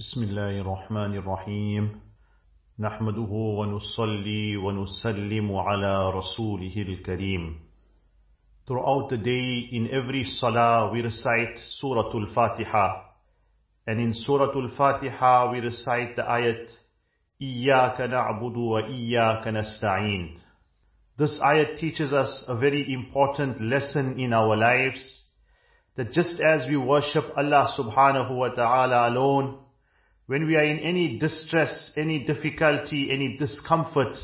بسم الله الرحمن الرحيم نحمده ونصلي ونسلم على رسوله الكريم Throughout the day, in every salah, we recite Surah Al-Fatiha. And in Surah Al-Fatiha, we recite the ayat, إِيَّاكَ نَعْبُدُ وَإِيَّاكَ نَسْتَعِينَ This ayat teaches us a very important lesson in our lives, that just as we worship Allah subhanahu wa ta'ala alone, when we are in any distress, any difficulty, any discomfort,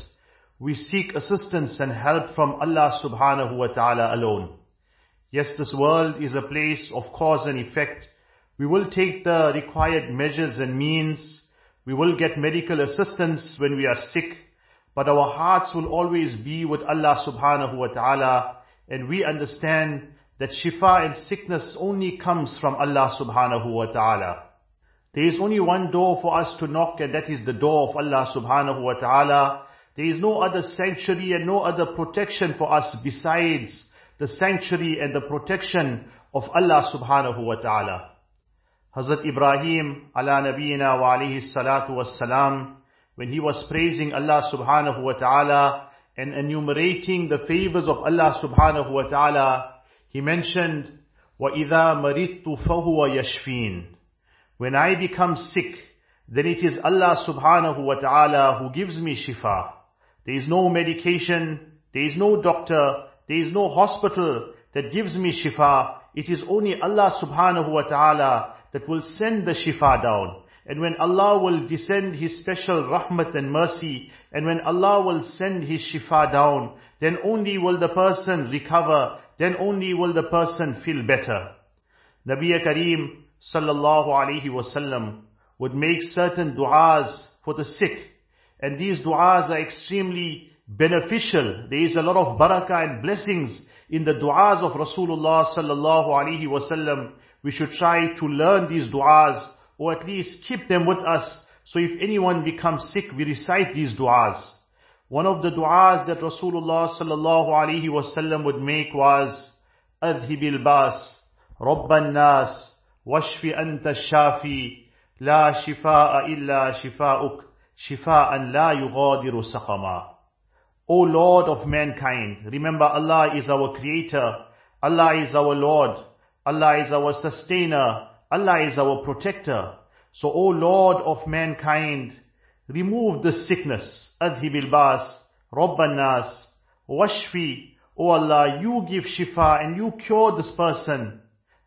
we seek assistance and help from Allah subhanahu wa ta'ala alone. Yes, this world is a place of cause and effect. We will take the required measures and means. We will get medical assistance when we are sick. But our hearts will always be with Allah subhanahu wa ta'ala. And we understand that shifa and sickness only comes from Allah subhanahu wa ta'ala. There is only one door for us to knock and that is the door of Allah subhanahu wa ta'ala. There is no other sanctuary and no other protection for us besides the sanctuary and the protection of Allah subhanahu wa ta'ala. Hazrat Ibrahim ala nabiyina wa alayhi salatu was salam, when he was praising Allah subhanahu wa ta'ala and enumerating the favors of Allah subhanahu wa ta'ala, he mentioned, وَإِذَا مَرِضْتُ فَهُوَ يَشْفِينَ when I become sick, then it is Allah subhanahu wa ta'ala who gives me shifa. There is no medication, there is no doctor, there is no hospital that gives me shifa. It is only Allah subhanahu wa ta'ala that will send the shifa down. And when Allah will descend His special rahmat and mercy, and when Allah will send His shifa down, then only will the person recover, then only will the person feel better. Nabi Kareem sallallahu alaihi wasallam would make certain du'as for the sick. And these du'as are extremely beneficial. There is a lot of barakah and blessings in the du'as of Rasulullah sallallahu alaihi wasallam. We should try to learn these du'as or at least keep them with us. So if anyone becomes sick, we recite these du'as. One of the du'as that Rasulullah sallallahu alaihi wasallam would make was, أذهب الباس رب الناس واشف أنت الشافي لا شفاء إلا شفاؤك شفاء لا يغادر سقما O Lord of mankind, remember Allah is our creator, Allah is our Lord, Allah is our sustainer, Allah is our protector. So O Lord of mankind, remove the sickness, أذهب الباس رب الناس واشفي O Allah, you give shifa and you cure this person.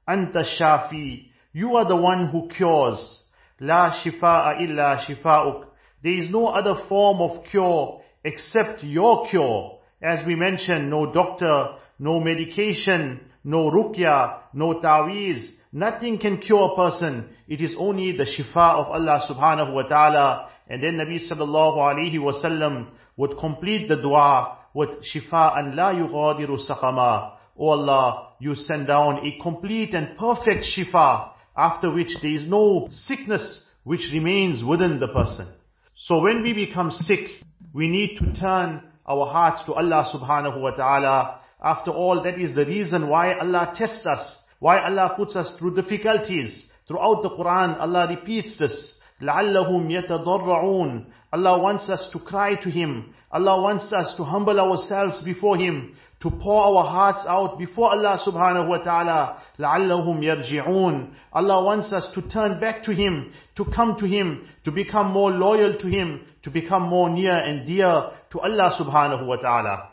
Anta shafi, you are the one who cures. La shifa'a illa shifa'uk. There is no other form of cure except your cure. As we mentioned, no doctor, no medication, no ruqya, no taweez. Nothing can cure a person. It is only the shifa of Allah subhanahu wa ta'ala. And then Nabi sallallahu alayhi wasallam would complete the dua with shifa and la yughadiru saqama. O Allah, you send down a complete and perfect shifa after which there is no sickness which remains within the person. So when we become sick, we need to turn our hearts to Allah subhanahu wa ta'ala. After all, that is the reason why Allah tests us, why Allah puts us through difficulties. Throughout the Quran, Allah repeats this. لَعَلَّهُمْ يَتَضَرَّعُونَ Allah wants us to cry to Him. Allah wants us to humble ourselves before Him, to pour our hearts out before Allah subhanahu wa ta'ala. لَعَلَّهُمْ يَرْجِعُونَ Allah wants us to turn back to Him, to come to Him, to become more loyal to Him, to become more near and dear to Allah subhanahu wa ta'ala.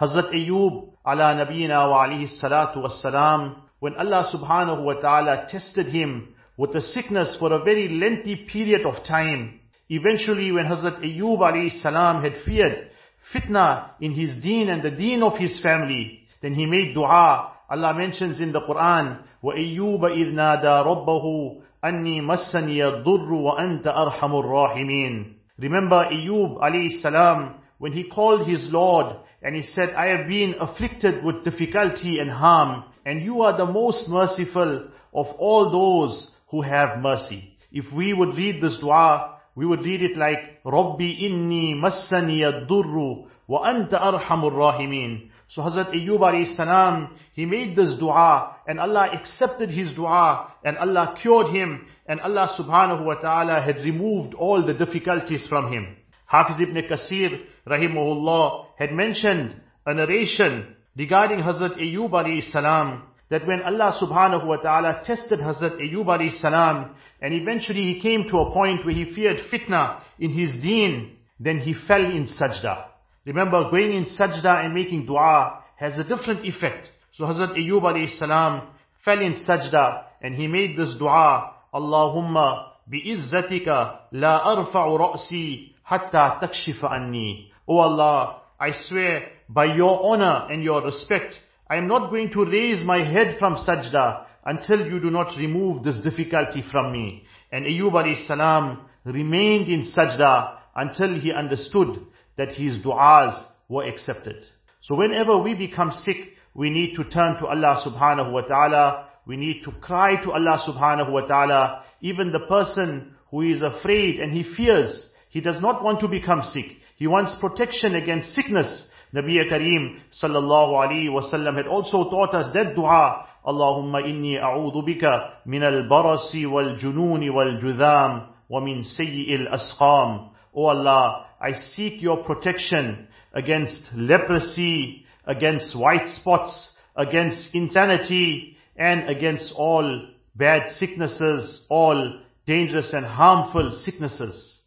Hazrat Ayyub ala nabiyina wa alayhi salatu wassalam, when Allah subhanahu wa ta'ala tested him with a sickness for a very lengthy period of time. Eventually when Hazrat Ayyub alayhi salam had feared fitna in his deen and the deen of his family, then he made dua. Allah mentions in the Quran, وَأَيُّوبَ إِذْ نَادَى رَبَّهُ أَنِّي مَسَّنِيَ الضُّرُّ وَأَنْتَ أَرْحَمُ الرَّاحِمِينَ Remember Ayyub alayhi salam, when he called his Lord and he said, I have been afflicted with difficulty and harm, and you are the most merciful of all those who have mercy. If we would read this dua, we would read it like, Rabbi inni massani ad-durru wa anta arhamur rahimin. So Hazrat Ayyub salam, he made this dua and Allah accepted his dua and Allah cured him and Allah subhanahu wa ta'ala had removed all the difficulties from him. Hafiz ibn Kasir rahimahullah had mentioned a narration regarding Hazrat Ayyub salam that when Allah subhanahu wa ta'ala tested Hazrat Ayyub alayhi salam and eventually he came to a point where he feared fitna in his deen, then he fell in sajda. Remember going in sajda and making dua has a different effect. So Hazrat Ayyub alayhi salam fell in sajda and he made this dua, Allahumma bi'izzatika la arfa'u ra'si hatta takshifa anni. O Allah, I swear by your honor and your respect, I am not going to raise my head from sajda until you do not remove this difficulty from me. And Ayyub salam remained in sajda until he understood that his du'as were accepted. So whenever we become sick, we need to turn to Allah subhanahu wa ta'ala. We need to cry to Allah subhanahu wa ta'ala. Even the person who is afraid and he fears, he does not want to become sick. He wants protection against sickness. Nabi Kareem sallallahu alayhi wasallam had also taught us that dua. Allahumma inni a'udhu bika min al-barasi wal-jununi wal-judham wa min sayyi al-asqam. O Allah, I seek your protection against leprosy, against white spots, against insanity, and against all bad sicknesses, all dangerous and harmful sicknesses.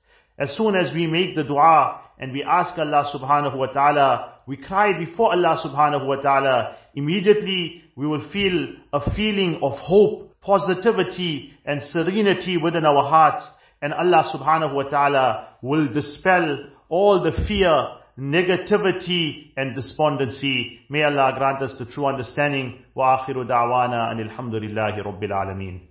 As soon as we make the dua and we ask Allah subhanahu wa ta'ala we cry before Allah subhanahu wa ta'ala, immediately we will feel a feeling of hope, positivity and serenity within our hearts and Allah subhanahu wa ta'ala will dispel all the fear, negativity and despondency. May Allah grant us the true understanding. Wa akhiru da'wana and alhamdulillahi rabbil alameen.